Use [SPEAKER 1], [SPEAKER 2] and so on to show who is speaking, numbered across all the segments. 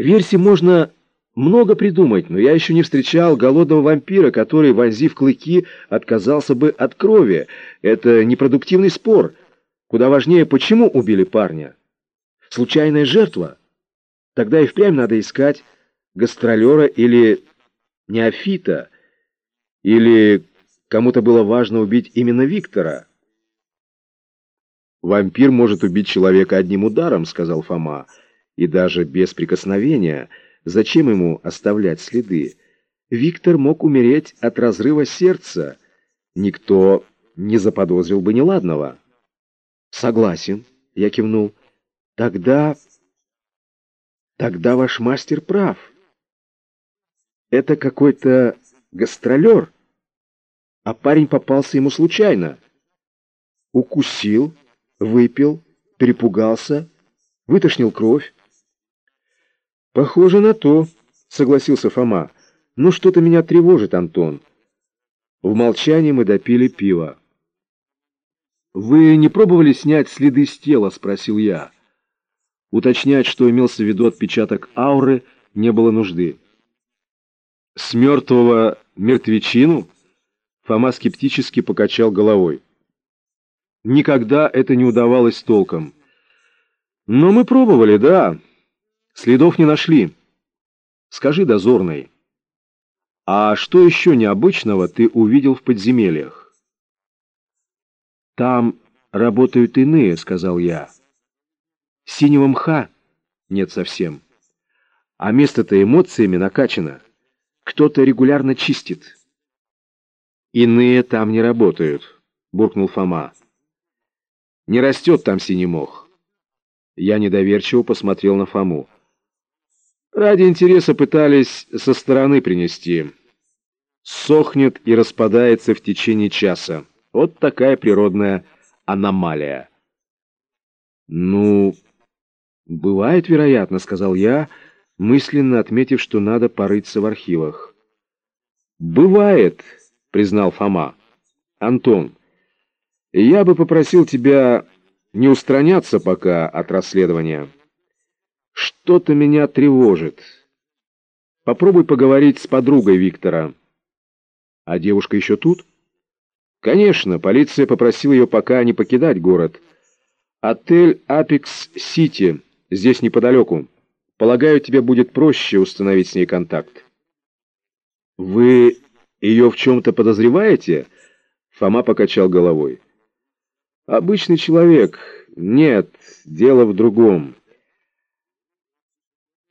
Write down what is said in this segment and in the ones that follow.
[SPEAKER 1] Версий можно много придумать, но я еще не встречал голодного вампира, который, вонзив клыки, отказался бы от крови. Это непродуктивный спор. Куда важнее, почему убили парня. Случайная жертва? Тогда и впрямь надо искать гастролера или неофита, или кому-то было важно убить именно Виктора. «Вампир может убить человека одним ударом», — сказал Фома, — «и даже без прикосновения. Зачем ему оставлять следы? Виктор мог умереть от разрыва сердца. Никто не заподозрил бы неладного». «Согласен», — я кивнул. «Тогда... тогда ваш мастер прав. Это какой-то гастролер, а парень попался ему случайно. Укусил» выпил, перепугался, вытошнил кровь. «Похоже на то», — согласился Фома. «Ну что-то меня тревожит, Антон». В молчании мы допили пиво. «Вы не пробовали снять следы с тела?» — спросил я. Уточнять, что имелся в виду отпечаток ауры, не было нужды. «С мертвого мертвечину?» Фома скептически покачал головой. Никогда это не удавалось толком. Но мы пробовали, да. Следов не нашли. Скажи, дозорный, а что еще необычного ты увидел в подземельях? Там работают иные, сказал я. Синего мха нет совсем. А место-то эмоциями накачано. Кто-то регулярно чистит. Иные там не работают, буркнул Фома. Не растет там синий мох. Я недоверчиво посмотрел на Фому. Ради интереса пытались со стороны принести. Сохнет и распадается в течение часа. Вот такая природная аномалия. «Ну, бывает, вероятно», — сказал я, мысленно отметив, что надо порыться в архивах. «Бывает», — признал Фома. «Антон, я бы попросил тебя не устраняться пока от расследования. Что-то меня тревожит. Попробуй поговорить с подругой Виктора. А девушка еще тут? Конечно, полиция попросила ее пока не покидать город. Отель «Апекс Сити» здесь неподалеку. Полагаю, тебе будет проще установить с ней контакт. Вы ее в чем-то подозреваете? Фома покачал головой. Обычный человек. Нет, дело в другом.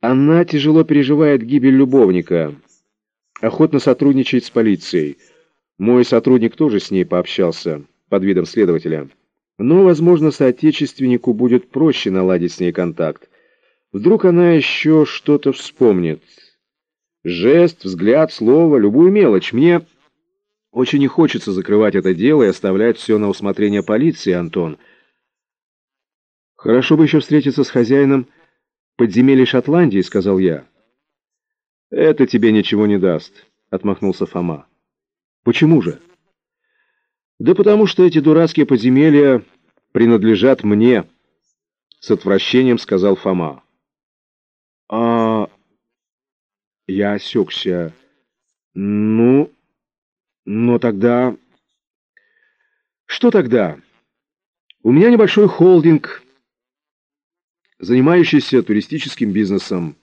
[SPEAKER 1] Она тяжело переживает гибель любовника. Охотно сотрудничает с полицией. Мой сотрудник тоже с ней пообщался, под видом следователя. Но, возможно, соотечественнику будет проще наладить с ней контакт. Вдруг она еще что-то вспомнит. Жест, взгляд, слово, любую мелочь. Мне... Очень не хочется закрывать это дело и оставлять все на усмотрение полиции, Антон. Хорошо бы еще встретиться с хозяином подземелья Шотландии, сказал я. Это тебе ничего не даст, отмахнулся Фома. Почему же? Да потому что эти дурацкие подземелья принадлежат мне, с отвращением сказал Фома. А... Я осекся. Ну... Но тогда... Что тогда? У меня небольшой холдинг, занимающийся туристическим бизнесом.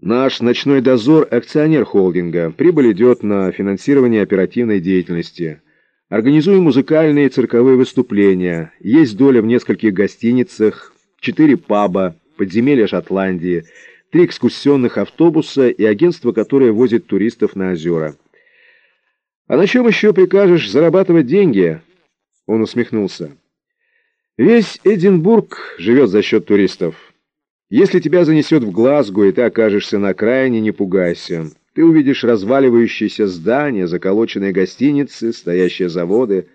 [SPEAKER 1] Наш ночной дозор – акционер холдинга. Прибыль идет на финансирование оперативной деятельности. Организуем музыкальные и цирковые выступления. Есть доля в нескольких гостиницах, четыре паба, подземелья Шотландии, три экскурсионных автобуса и агентство, которое возит туристов на озера. «А на чем еще прикажешь зарабатывать деньги?» Он усмехнулся. «Весь Эдинбург живет за счет туристов. Если тебя занесет в Глазго, и ты окажешься на окраине, не пугайся. Ты увидишь разваливающиеся здания, заколоченные гостиницы, стоящие заводы.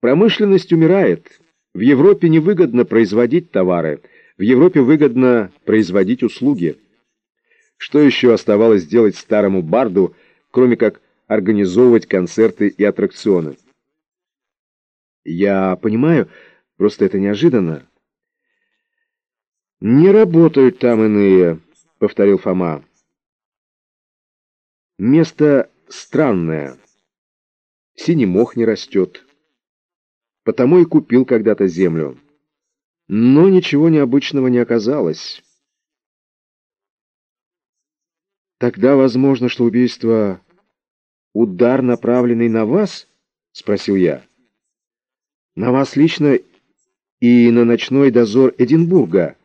[SPEAKER 1] Промышленность умирает. В Европе невыгодно производить товары. В Европе выгодно производить услуги. Что еще оставалось делать старому барду, кроме как организовывать концерты и аттракционы. Я понимаю, просто это неожиданно. Не работают там иные, — повторил Фома. «Место странное. Синий мох не растет. Потому и купил когда-то землю. Но ничего необычного не оказалось». «Тогда возможно, что убийство — удар, направленный на вас?» — спросил я. «На вас лично и на ночной дозор Эдинбурга.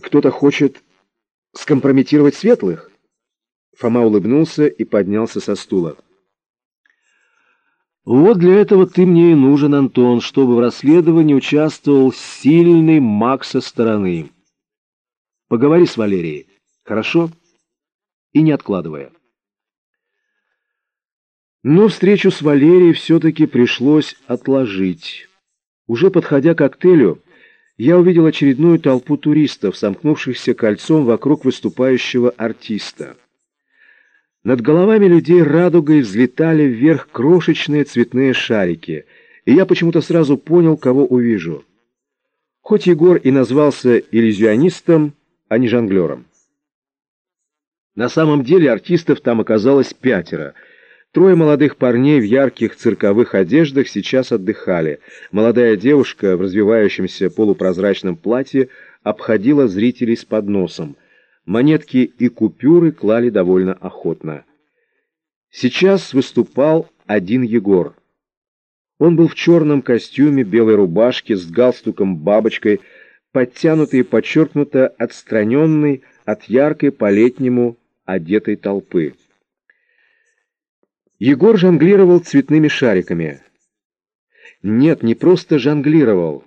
[SPEAKER 1] Кто-то хочет скомпрометировать светлых?» Фома улыбнулся и поднялся со стула. «Вот для этого ты мне и нужен, Антон, чтобы в расследовании участвовал сильный маг со стороны. Поговори с Валерией, хорошо?» и не откладывая. Но встречу с Валерией все-таки пришлось отложить. Уже подходя к отелю, я увидел очередную толпу туристов, сомкнувшихся кольцом вокруг выступающего артиста. Над головами людей радугой взлетали вверх крошечные цветные шарики, и я почему-то сразу понял, кого увижу. Хоть Егор и назвался иллюзионистом, а не жонглером. На самом деле артистов там оказалось пятеро. Трое молодых парней в ярких цирковых одеждах сейчас отдыхали. Молодая девушка в развивающемся полупрозрачном платье обходила зрителей с подносом. Монетки и купюры клали довольно охотно. Сейчас выступал один Егор. Он был в черном костюме, белой рубашке, с галстуком-бабочкой, подтянутый и подчеркнуто отстраненный от яркой по-летнему одетой толпы. Егор жонглировал цветными шариками. Нет, не просто жонглировал.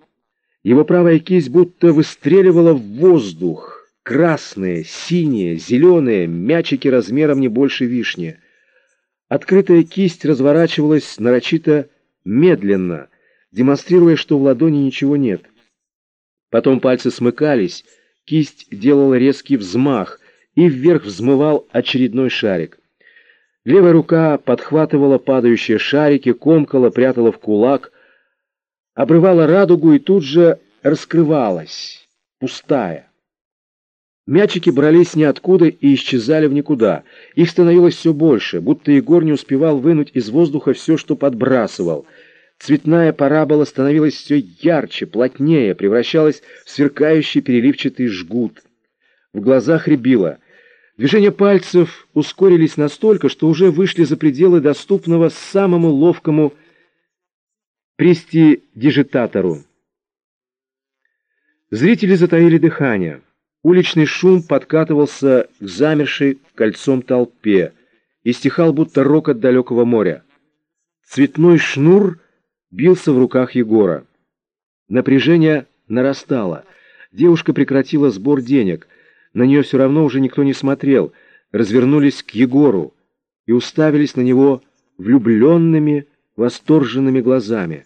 [SPEAKER 1] Его правая кисть будто выстреливала в воздух. Красные, синие, зеленые, мячики размером не больше вишни. Открытая кисть разворачивалась нарочито медленно, демонстрируя, что в ладони ничего нет. Потом пальцы смыкались, кисть делала резкий взмах, и вверх взмывал очередной шарик. Левая рука подхватывала падающие шарики, комкала, прятала в кулак, обрывала радугу и тут же раскрывалась, пустая. Мячики брались ниоткуда и исчезали в никуда. Их становилось все больше, будто Егор не успевал вынуть из воздуха все, что подбрасывал. Цветная парабола становилась все ярче, плотнее, превращалась в сверкающий переливчатый жгут. В глазах рябило. Движения пальцев ускорились настолько, что уже вышли за пределы доступного самому ловкому престидижитатору. Зрители затаили дыхание. Уличный шум подкатывался к замершей кольцом толпе и стихал, будто рок от далекого моря. Цветной шнур бился в руках Егора. Напряжение нарастало. Девушка прекратила сбор денег — на нее все равно уже никто не смотрел, развернулись к Егору и уставились на него влюбленными, восторженными глазами.